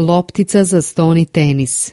Loptica za stoni tenis.